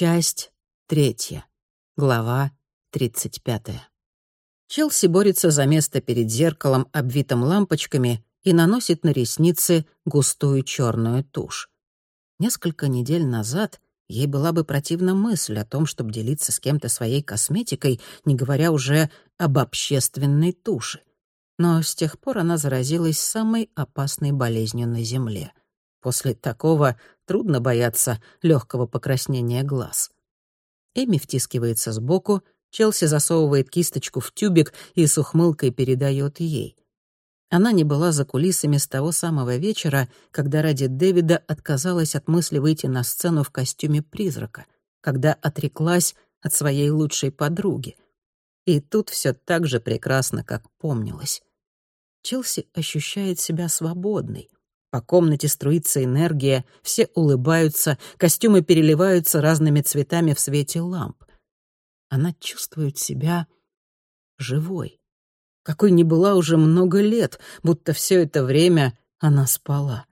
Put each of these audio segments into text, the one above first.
Часть третья. Глава тридцать пятая. Челси борется за место перед зеркалом, обвитым лампочками, и наносит на ресницы густую черную тушь. Несколько недель назад ей была бы противна мысль о том, чтобы делиться с кем-то своей косметикой, не говоря уже об общественной туши. Но с тех пор она заразилась самой опасной болезнью на Земле. После такого трудно бояться легкого покраснения глаз. Эми втискивается сбоку, Челси засовывает кисточку в тюбик и с ухмылкой передает ей. Она не была за кулисами с того самого вечера, когда ради Дэвида отказалась от мысли выйти на сцену в костюме призрака, когда отреклась от своей лучшей подруги. И тут все так же прекрасно, как помнилось. Челси ощущает себя свободной. По комнате струится энергия, все улыбаются, костюмы переливаются разными цветами в свете ламп. Она чувствует себя живой какой не была уже много лет, будто все это время она спала.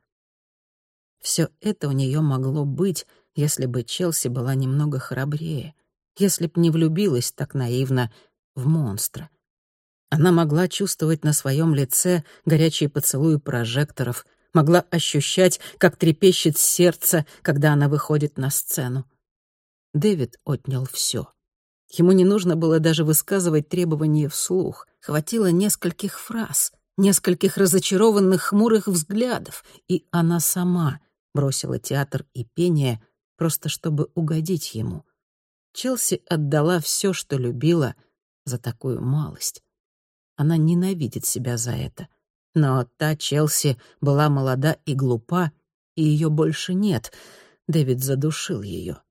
Все это у нее могло быть, если бы Челси была немного храбрее, если б не влюбилась так наивно в монстра. Она могла чувствовать на своем лице горячие поцелуи прожекторов, могла ощущать, как трепещет сердце, когда она выходит на сцену. Дэвид отнял все. Ему не нужно было даже высказывать требования вслух. Хватило нескольких фраз, нескольких разочарованных хмурых взглядов, и она сама бросила театр и пение, просто чтобы угодить ему. Челси отдала все, что любила, за такую малость. Она ненавидит себя за это. Но та Челси была молода и глупа, и ее больше нет. Дэвид задушил ее.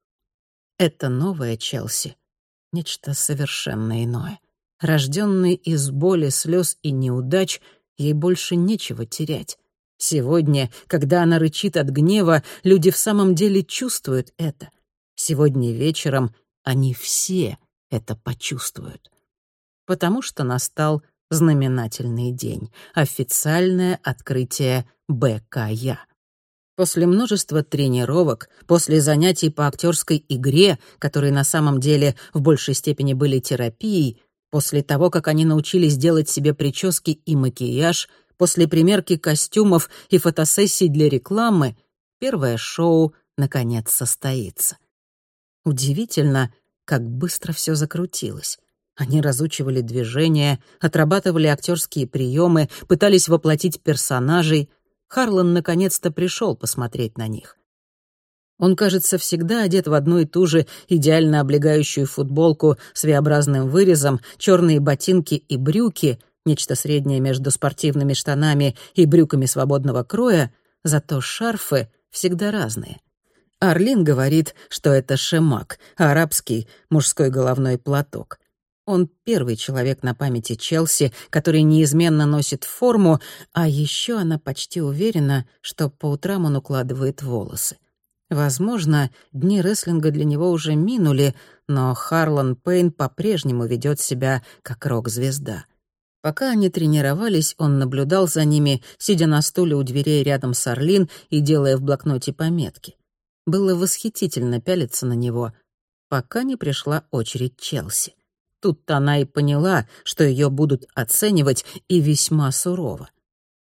Это новая Челси — нечто совершенно иное. Рожденный из боли, слез и неудач, ей больше нечего терять. Сегодня, когда она рычит от гнева, люди в самом деле чувствуют это. Сегодня вечером они все это почувствуют. Потому что настал знаменательный день — официальное открытие БКЯ. После множества тренировок, после занятий по актерской игре, которые на самом деле в большей степени были терапией, после того, как они научились делать себе прически и макияж, после примерки костюмов и фотосессий для рекламы, первое шоу, наконец, состоится. Удивительно, как быстро все закрутилось. Они разучивали движения, отрабатывали актерские приемы, пытались воплотить персонажей — Харлан наконец-то пришел посмотреть на них. Он, кажется, всегда одет в одну и ту же идеально облегающую футболку с V-образным вырезом, черные ботинки и брюки, нечто среднее между спортивными штанами и брюками свободного кроя, зато шарфы всегда разные. Арлин говорит, что это шемак, арабский мужской головной платок. Он первый человек на памяти Челси, который неизменно носит форму, а еще она почти уверена, что по утрам он укладывает волосы. Возможно, дни рестлинга для него уже минули, но Харлан Пейн по-прежнему ведет себя как рок-звезда. Пока они тренировались, он наблюдал за ними, сидя на стуле у дверей рядом с Орлин и делая в блокноте пометки. Было восхитительно пялиться на него, пока не пришла очередь Челси. Тут-то она и поняла, что ее будут оценивать и весьма сурово.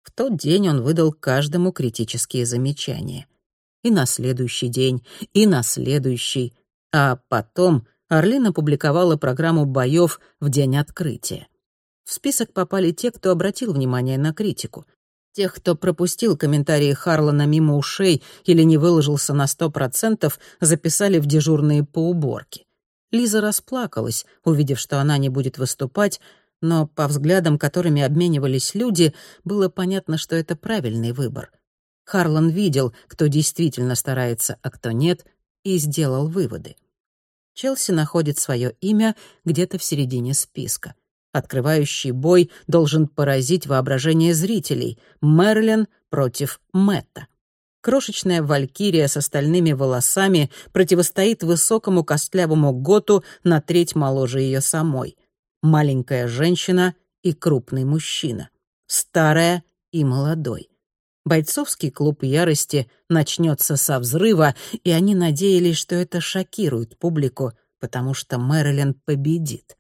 В тот день он выдал каждому критические замечания. И на следующий день, и на следующий. А потом Орлин опубликовала программу боев в день открытия. В список попали те, кто обратил внимание на критику. Тех, кто пропустил комментарии Харлана мимо ушей или не выложился на сто процентов, записали в дежурные по уборке. Лиза расплакалась, увидев, что она не будет выступать, но по взглядам, которыми обменивались люди, было понятно, что это правильный выбор. Харлан видел, кто действительно старается, а кто нет, и сделал выводы. Челси находит свое имя где-то в середине списка. Открывающий бой должен поразить воображение зрителей. Мерлин против Мэтта. Крошечная валькирия с остальными волосами противостоит высокому костлявому готу на треть моложе ее самой. Маленькая женщина и крупный мужчина. Старая и молодой. Бойцовский клуб ярости начнется со взрыва, и они надеялись, что это шокирует публику, потому что Мэрилин победит.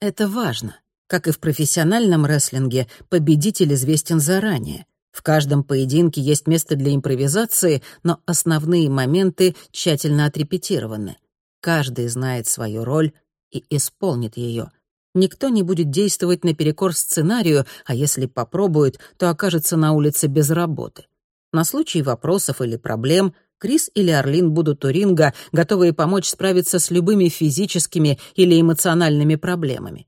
Это важно. Как и в профессиональном рестлинге, победитель известен заранее. В каждом поединке есть место для импровизации, но основные моменты тщательно отрепетированы. Каждый знает свою роль и исполнит ее. Никто не будет действовать наперекор сценарию, а если попробует, то окажется на улице без работы. На случай вопросов или проблем Крис или Орлин будут у ринга, готовые помочь справиться с любыми физическими или эмоциональными проблемами.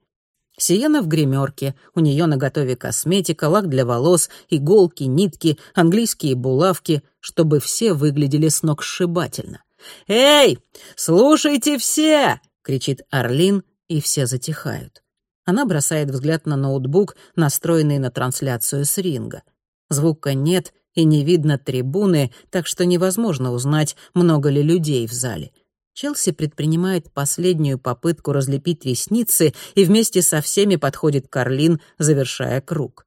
Сиена в гримерке, у нее на готове косметика, лак для волос, иголки, нитки, английские булавки, чтобы все выглядели сногсшибательно. «Эй, слушайте все!» — кричит Орлин, и все затихают. Она бросает взгляд на ноутбук, настроенный на трансляцию с ринга. Звука нет и не видно трибуны, так что невозможно узнать, много ли людей в зале. Челси предпринимает последнюю попытку разлепить ресницы и вместе со всеми подходит Карлин, завершая круг.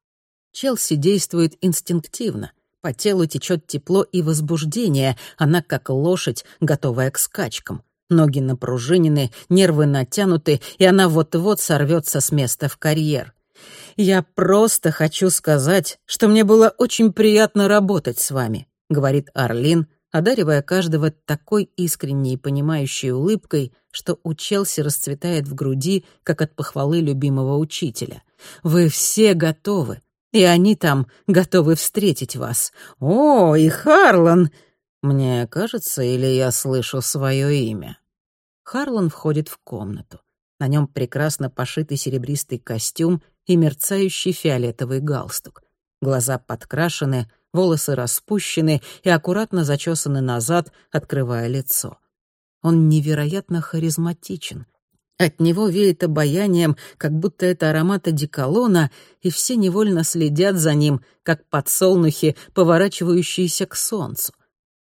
Челси действует инстинктивно. По телу течет тепло и возбуждение, она как лошадь, готовая к скачкам. Ноги напружинены, нервы натянуты, и она вот-вот сорвется с места в карьер. «Я просто хочу сказать, что мне было очень приятно работать с вами», — говорит Арлин, одаривая каждого такой искренней и понимающей улыбкой, что у Челси расцветает в груди, как от похвалы любимого учителя. «Вы все готовы, и они там готовы встретить вас. О, и Харлан!» Мне кажется, или я слышу свое имя. Харлан входит в комнату. На нем прекрасно пошитый серебристый костюм и мерцающий фиолетовый галстук. Глаза подкрашены, волосы распущены и аккуратно зачесаны назад, открывая лицо. Он невероятно харизматичен. От него веет обаянием, как будто это аромат одеколона, и все невольно следят за ним, как подсолнухи, поворачивающиеся к солнцу.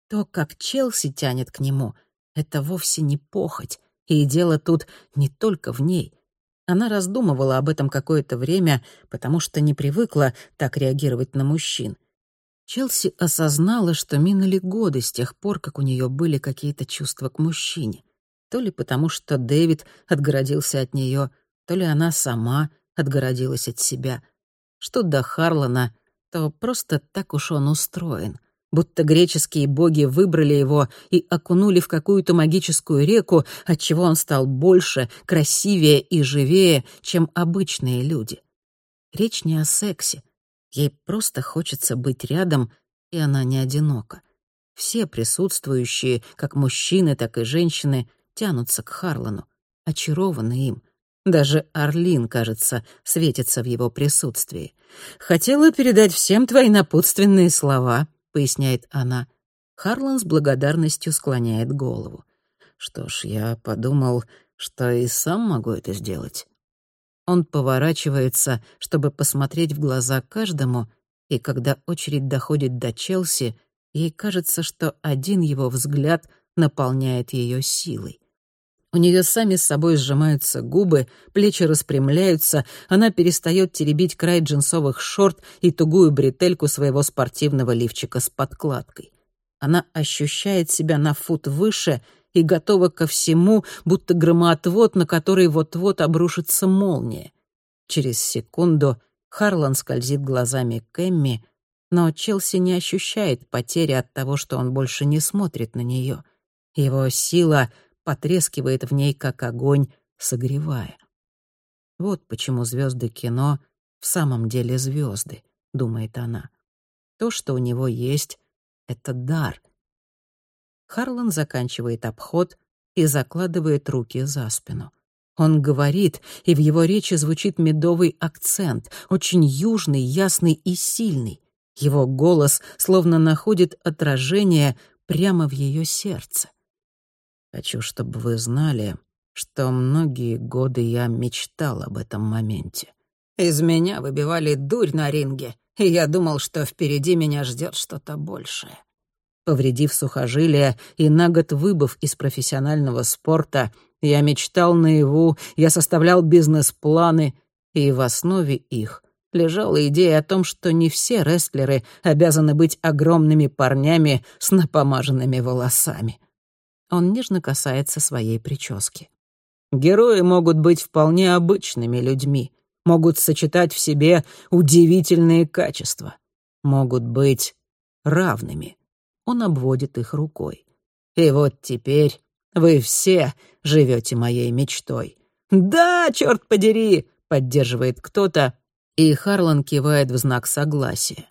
То, как Челси тянет к нему, это вовсе не похоть, и дело тут не только в ней. Она раздумывала об этом какое-то время, потому что не привыкла так реагировать на мужчин. Челси осознала, что минули годы с тех пор, как у нее были какие-то чувства к мужчине. То ли потому, что Дэвид отгородился от нее, то ли она сама отгородилась от себя. Что до Харлана, то просто так уж он устроен будто греческие боги выбрали его и окунули в какую-то магическую реку, отчего он стал больше, красивее и живее, чем обычные люди. Речь не о сексе. Ей просто хочется быть рядом, и она не одинока. Все присутствующие, как мужчины, так и женщины, тянутся к Харлану, очарованы им. Даже Орлин, кажется, светится в его присутствии. «Хотела передать всем твои напутственные слова», поясняет она. Харлан с благодарностью склоняет голову. Что ж, я подумал, что и сам могу это сделать. Он поворачивается, чтобы посмотреть в глаза каждому, и когда очередь доходит до Челси, ей кажется, что один его взгляд наполняет ее силой. У нее сами с собой сжимаются губы, плечи распрямляются, она перестает теребить край джинсовых шорт и тугую бретельку своего спортивного лифчика с подкладкой. Она ощущает себя на фут выше и готова ко всему, будто громоотвод, на который вот-вот обрушится молния. Через секунду Харлан скользит глазами к Эмми, но Челси не ощущает потери от того, что он больше не смотрит на нее. Его сила — потрескивает в ней, как огонь, согревая. Вот почему звезды кино в самом деле звезды, думает она. То, что у него есть, — это дар. Харлан заканчивает обход и закладывает руки за спину. Он говорит, и в его речи звучит медовый акцент, очень южный, ясный и сильный. Его голос словно находит отражение прямо в ее сердце. Хочу, чтобы вы знали, что многие годы я мечтал об этом моменте. Из меня выбивали дурь на ринге, и я думал, что впереди меня ждет что-то большее. Повредив сухожилие и на год выбыв из профессионального спорта, я мечтал наяву, я составлял бизнес-планы, и в основе их лежала идея о том, что не все рестлеры обязаны быть огромными парнями с напомаженными волосами. Он нежно касается своей прически. Герои могут быть вполне обычными людьми, могут сочетать в себе удивительные качества, могут быть равными. Он обводит их рукой. И вот теперь вы все живете моей мечтой. «Да, черт подери!» — поддерживает кто-то, и Харлан кивает в знак согласия.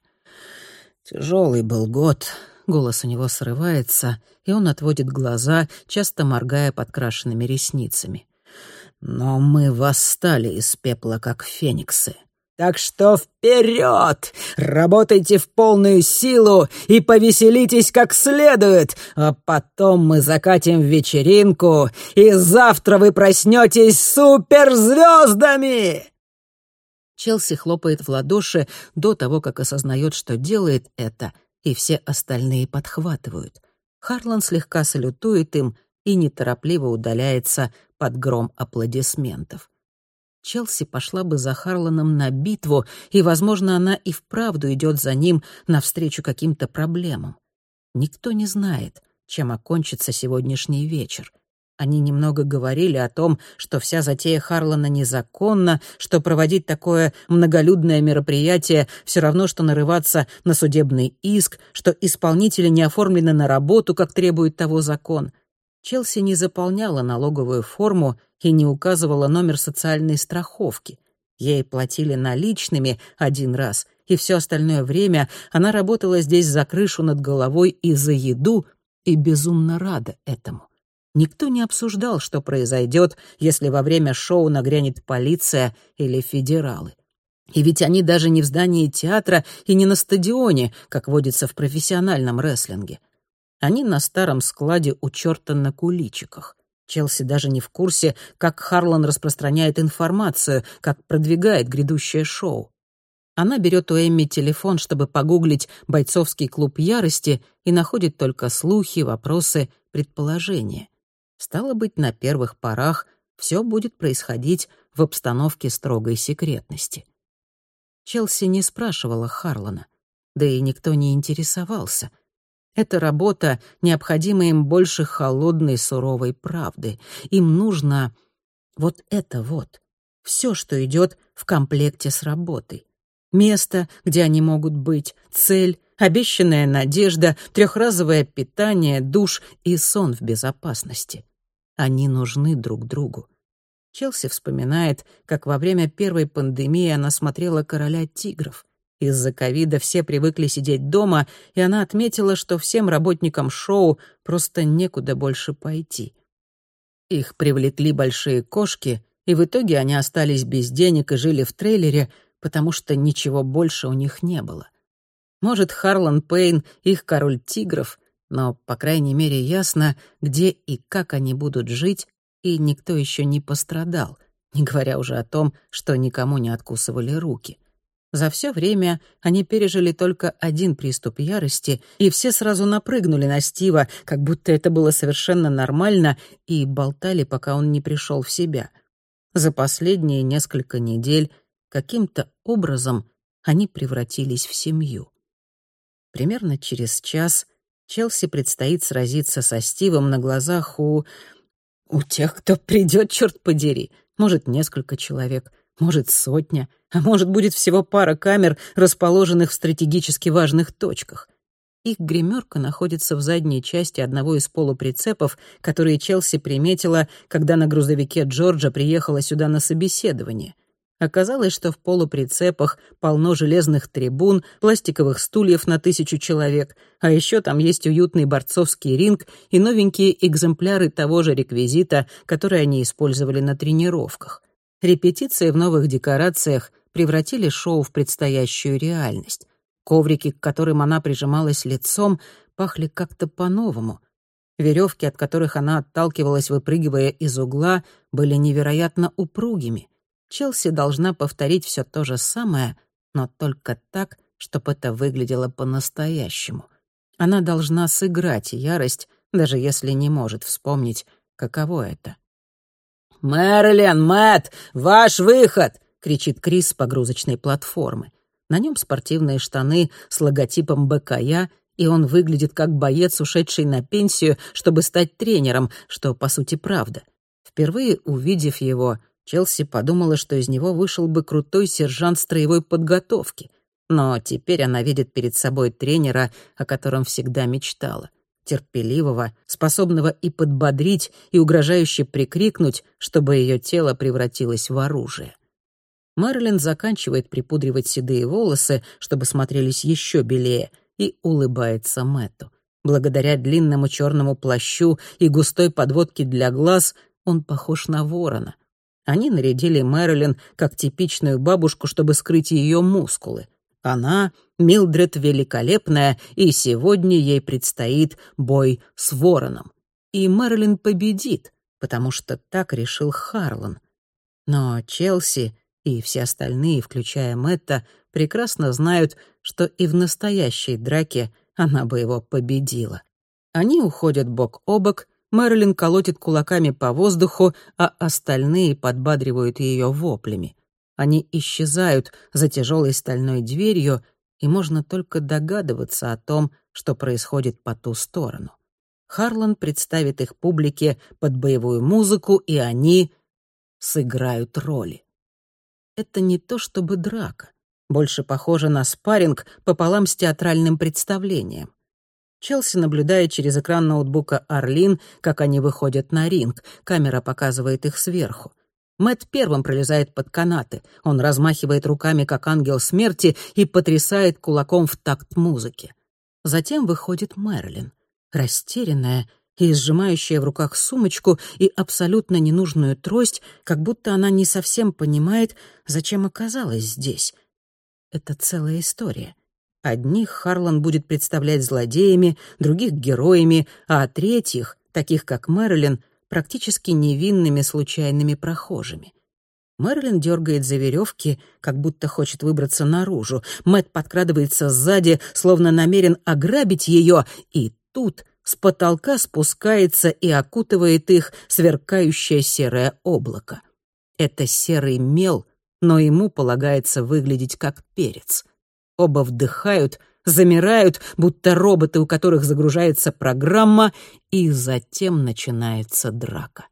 Тяжелый был год, голос у него срывается, и он отводит глаза, часто моргая подкрашенными ресницами. Но мы восстали из пепла, как фениксы. Так что вперед! Работайте в полную силу и повеселитесь как следует, а потом мы закатим вечеринку, и завтра вы проснетесь суперзвездами!» Челси хлопает в ладоши до того, как осознает, что делает это, и все остальные подхватывают. Харлан слегка салютует им и неторопливо удаляется под гром аплодисментов. Челси пошла бы за Харланом на битву, и, возможно, она и вправду идет за ним навстречу каким-то проблемам. Никто не знает, чем окончится сегодняшний вечер. Они немного говорили о том, что вся затея Харлана незаконна, что проводить такое многолюдное мероприятие все равно, что нарываться на судебный иск, что исполнители не оформлены на работу, как требует того закон — Челси не заполняла налоговую форму и не указывала номер социальной страховки. Ей платили наличными один раз, и все остальное время она работала здесь за крышу над головой и за еду, и безумно рада этому. Никто не обсуждал, что произойдет, если во время шоу нагрянет полиция или федералы. И ведь они даже не в здании театра и не на стадионе, как водится в профессиональном рестлинге. Они на старом складе у черта на куличиках. Челси даже не в курсе, как Харлан распространяет информацию, как продвигает грядущее шоу. Она берет у Эмми телефон, чтобы погуглить «Бойцовский клуб ярости» и находит только слухи, вопросы, предположения. Стало быть, на первых порах все будет происходить в обстановке строгой секретности. Челси не спрашивала Харлана, да и никто не интересовался — эта работа необходима им больше холодной суровой правды. Им нужно вот это вот. Все, что идет в комплекте с работой. Место, где они могут быть, цель, обещанная надежда, трехразовое питание, душ и сон в безопасности. Они нужны друг другу. Челси вспоминает, как во время первой пандемии она смотрела «Короля тигров». Из-за ковида все привыкли сидеть дома, и она отметила, что всем работникам шоу просто некуда больше пойти. Их привлекли большие кошки, и в итоге они остались без денег и жили в трейлере, потому что ничего больше у них не было. Может, Харлан Пейн — их король тигров, но, по крайней мере, ясно, где и как они будут жить, и никто еще не пострадал, не говоря уже о том, что никому не откусывали руки. За все время они пережили только один приступ ярости, и все сразу напрыгнули на Стива, как будто это было совершенно нормально, и болтали, пока он не пришел в себя. За последние несколько недель каким-то образом они превратились в семью. Примерно через час Челси предстоит сразиться со Стивом на глазах у... у тех, кто придет, черт подери. Может, несколько человек — может, сотня, а может, будет всего пара камер, расположенных в стратегически важных точках. Их гримерка находится в задней части одного из полуприцепов, которые Челси приметила, когда на грузовике Джорджа приехала сюда на собеседование. Оказалось, что в полуприцепах полно железных трибун, пластиковых стульев на тысячу человек, а еще там есть уютный борцовский ринг и новенькие экземпляры того же реквизита, который они использовали на тренировках. Репетиции в новых декорациях превратили шоу в предстоящую реальность. Коврики, к которым она прижималась лицом, пахли как-то по-новому. Веревки, от которых она отталкивалась, выпрыгивая из угла, были невероятно упругими. Челси должна повторить все то же самое, но только так, чтобы это выглядело по-настоящему. Она должна сыграть ярость, даже если не может вспомнить, каково это. «Мэрилин, Мэтт, ваш выход!» кричит Крис с погрузочной платформы. На нем спортивные штаны с логотипом БКЯ, и он выглядит как боец, ушедший на пенсию, чтобы стать тренером, что, по сути, правда. Впервые увидев его, Челси подумала, что из него вышел бы крутой сержант строевой подготовки. Но теперь она видит перед собой тренера, о котором всегда мечтала. Терпеливого, способного и подбодрить, и угрожающе прикрикнуть, чтобы ее тело превратилось в оружие. Мэрилин заканчивает припудривать седые волосы, чтобы смотрелись еще белее, и улыбается Мэтту. Благодаря длинному черному плащу и густой подводке для глаз он похож на ворона. Они нарядили Мэрилин как типичную бабушку, чтобы скрыть ее мускулы. Она, Милдред Великолепная, и сегодня ей предстоит бой с вороном. И Мэрилин победит, потому что так решил Харлан. Но Челси и все остальные, включая Мэтта, прекрасно знают, что и в настоящей драке она бы его победила. Они уходят бок о бок, Мэрилин колотит кулаками по воздуху, а остальные подбадривают ее воплями. Они исчезают за тяжелой стальной дверью, и можно только догадываться о том, что происходит по ту сторону. Харлан представит их публике под боевую музыку, и они сыграют роли. Это не то чтобы драка, больше похоже на спарринг пополам с театральным представлением. Челси наблюдает через экран ноутбука Арлин, как они выходят на ринг. Камера показывает их сверху. Мэт первым пролезает под канаты. Он размахивает руками, как ангел смерти, и потрясает кулаком в такт музыки. Затем выходит Мэрилин, растерянная и сжимающая в руках сумочку и абсолютно ненужную трость, как будто она не совсем понимает, зачем оказалась здесь. Это целая история. Одних Харлан будет представлять злодеями, других — героями, а третьих, таких как Мэрилин, практически невинными случайными прохожими. Мэрилин дергает за веревки, как будто хочет выбраться наружу. Мэт подкрадывается сзади, словно намерен ограбить ее, и тут с потолка спускается и окутывает их сверкающее серое облако. Это серый мел, но ему полагается выглядеть как перец — Оба вдыхают, замирают, будто роботы, у которых загружается программа, и затем начинается драка.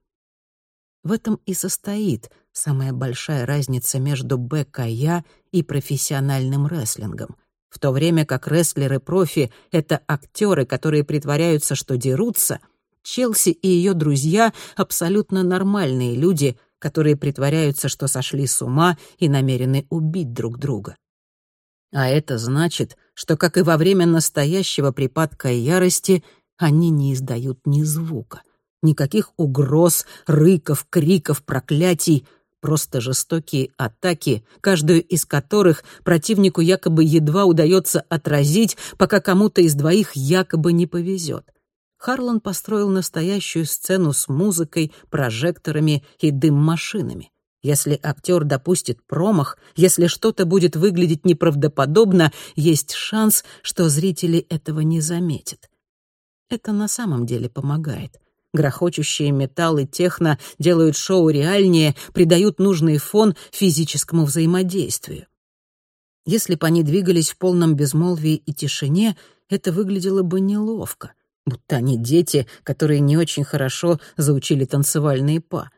В этом и состоит самая большая разница между БКЯ и профессиональным рестлингом. В то время как рестлеры-профи — это актеры, которые притворяются, что дерутся, Челси и ее друзья — абсолютно нормальные люди, которые притворяются, что сошли с ума и намерены убить друг друга. А это значит, что, как и во время настоящего припадка ярости, они не издают ни звука. Никаких угроз, рыков, криков, проклятий, просто жестокие атаки, каждую из которых противнику якобы едва удается отразить, пока кому-то из двоих якобы не повезет. Харлан построил настоящую сцену с музыкой, прожекторами и дым-машинами. Если актер допустит промах, если что-то будет выглядеть неправдоподобно, есть шанс, что зрители этого не заметят. Это на самом деле помогает. Грохочущие металлы техно делают шоу реальнее, придают нужный фон физическому взаимодействию. Если бы они двигались в полном безмолвии и тишине, это выглядело бы неловко, будто они дети, которые не очень хорошо заучили танцевальные па.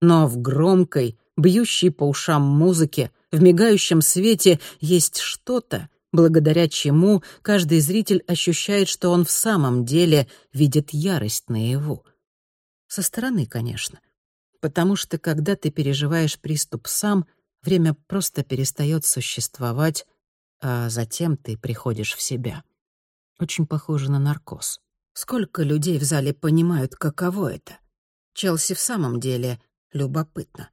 Но в громкой, бьющей по ушам музыке, в мигающем свете есть что-то, благодаря чему каждый зритель ощущает, что он в самом деле видит ярость наяву. Со стороны, конечно. Потому что когда ты переживаешь приступ сам, время просто перестает существовать, а затем ты приходишь в себя. Очень похоже на наркоз. Сколько людей в зале понимают, каково это? Челси в самом деле любопытно.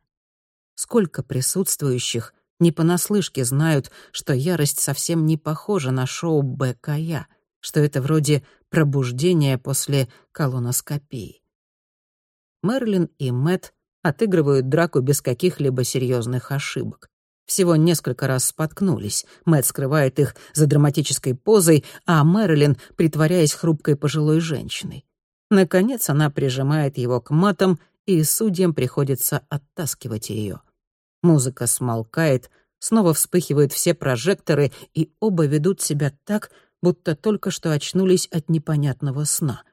Сколько присутствующих не понаслышке знают, что ярость совсем не похожа на шоу БКЯ, что это вроде пробуждения после колоноскопии. Мерлин и Мэт отыгрывают драку без каких-либо серьезных ошибок. Всего несколько раз споткнулись. Мэт скрывает их за драматической позой, а Мэрилин притворяясь хрупкой пожилой женщиной. Наконец она прижимает его к матам, и судьям приходится оттаскивать ее. Музыка смолкает, снова вспыхивают все прожекторы, и оба ведут себя так, будто только что очнулись от непонятного сна.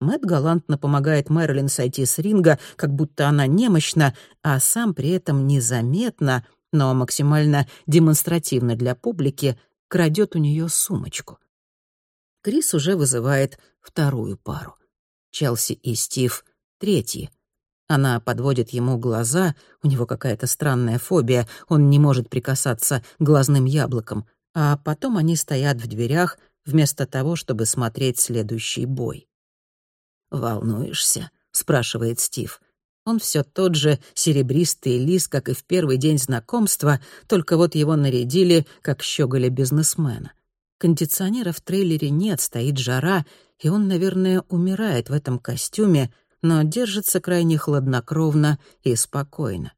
Мэтт галантно помогает Мэрилин сойти с ринга, как будто она немощна, а сам при этом незаметно, но максимально демонстративно для публики, крадет у нее сумочку. Крис уже вызывает вторую пару. Челси и Стив — третьи. Она подводит ему глаза, у него какая-то странная фобия, он не может прикасаться глазным яблоком, а потом они стоят в дверях вместо того, чтобы смотреть следующий бой. «Волнуешься?» — спрашивает Стив. Он все тот же серебристый лис, как и в первый день знакомства, только вот его нарядили, как щеголя бизнесмена. Кондиционера в трейлере нет, стоит жара, и он, наверное, умирает в этом костюме, но держится крайне хладнокровно и спокойно.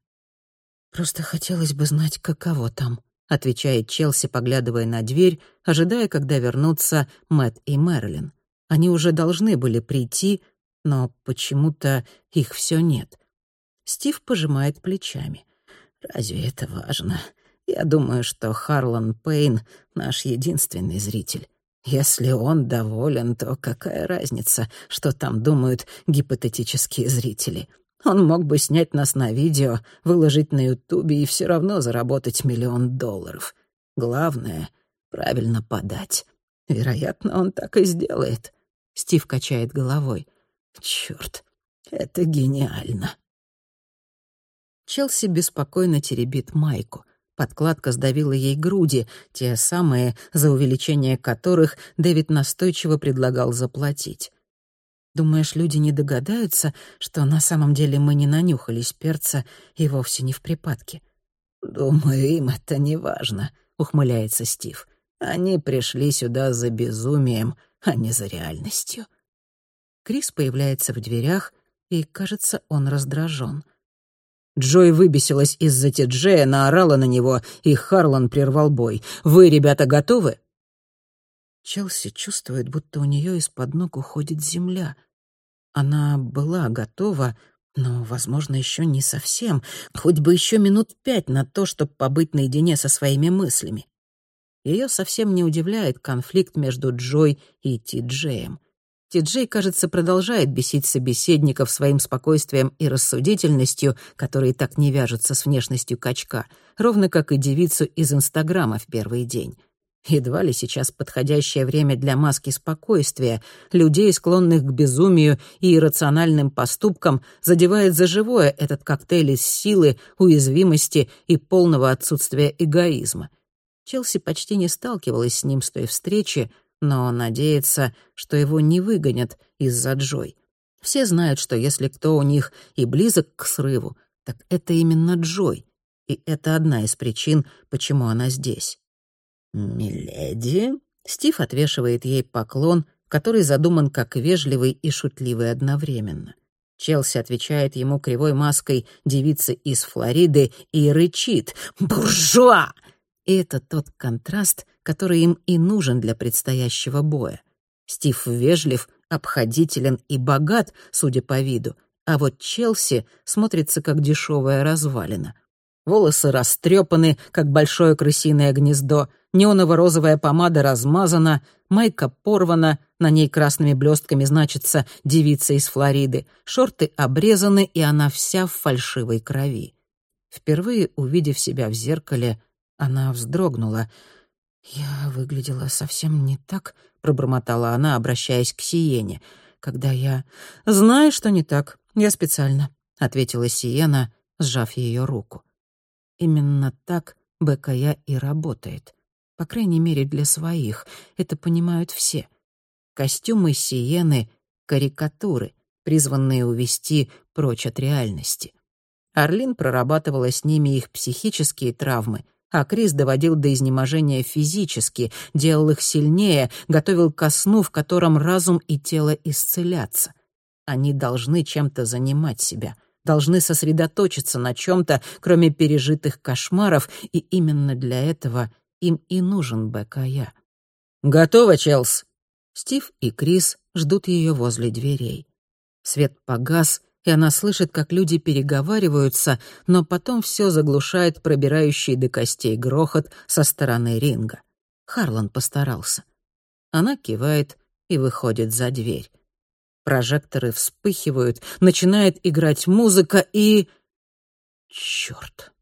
«Просто хотелось бы знать, каково там», — отвечает Челси, поглядывая на дверь, ожидая, когда вернутся Мэт и Мэрилин. Они уже должны были прийти, но почему-то их все нет. Стив пожимает плечами. «Разве это важно? Я думаю, что Харлан Пейн — наш единственный зритель. Если он доволен, то какая разница, что там думают гипотетические зрители? Он мог бы снять нас на видео, выложить на Ютубе и все равно заработать миллион долларов. Главное — правильно подать. Вероятно, он так и сделает. Стив качает головой. Черт, это гениально. Челси беспокойно теребит майку. Подкладка сдавила ей груди, те самые, за увеличение которых Дэвид настойчиво предлагал заплатить. Думаешь, люди не догадаются, что на самом деле мы не нанюхались перца и вовсе не в припадке? Думаю, им это не важно, ухмыляется Стив. Они пришли сюда за безумием, а не за реальностью. Крис появляется в дверях, и, кажется, он раздражен. Джой выбесилась из-за Тиджея, наорала на него, и Харлан прервал бой. «Вы, ребята, готовы?» Челси чувствует, будто у нее из-под ног уходит земля. Она была готова, но, возможно, еще не совсем. Хоть бы еще минут пять на то, чтобы побыть наедине со своими мыслями. Ее совсем не удивляет конфликт между Джой и Ти-Джеем. Ти-Джей, кажется, продолжает бесить собеседников своим спокойствием и рассудительностью, которые так не вяжутся с внешностью качка, ровно как и девицу из Инстаграма в первый день. Едва ли сейчас подходящее время для маски спокойствия. Людей, склонных к безумию и иррациональным поступкам, задевает за живое этот коктейль из силы, уязвимости и полного отсутствия эгоизма. Челси почти не сталкивалась с ним с той встречи, но надеется, что его не выгонят из-за Джой. Все знают, что если кто у них и близок к срыву, так это именно Джой, и это одна из причин, почему она здесь. «Миледи?» Стив отвешивает ей поклон, который задуман как вежливый и шутливый одновременно. Челси отвечает ему кривой маской девицы из Флориды и рычит «Буржуа!» И это тот контраст, который им и нужен для предстоящего боя. Стив вежлив, обходителен и богат, судя по виду, а вот Челси смотрится как дешевая развалина. Волосы растрепаны, как большое крысиное гнездо, неоново-розовая помада размазана, майка порвана, на ней красными блестками значится «девица из Флориды», шорты обрезаны, и она вся в фальшивой крови. Впервые увидев себя в зеркале, она вздрогнула. «Я выглядела совсем не так», — пробормотала она, обращаясь к Сиене. «Когда я...» «Знаю, что не так. Я специально», — ответила Сиена, сжав ее руку. Именно так БКЯ и работает. По крайней мере, для своих. Это понимают все. Костюмы Сиены — карикатуры, призванные увести прочь от реальности. Орлин прорабатывала с ними их психические травмы — а Крис доводил до изнеможения физически, делал их сильнее, готовил ко сну, в котором разум и тело исцелятся. Они должны чем-то занимать себя, должны сосредоточиться на чем-то, кроме пережитых кошмаров, и именно для этого им и нужен БКЯ. «Готово, Челс!» Стив и Крис ждут ее возле дверей. Свет погас, и она слышит, как люди переговариваются, но потом все заглушает пробирающий до костей грохот со стороны ринга. Харлан постарался. Она кивает и выходит за дверь. Прожекторы вспыхивают, начинает играть музыка и... Чёрт.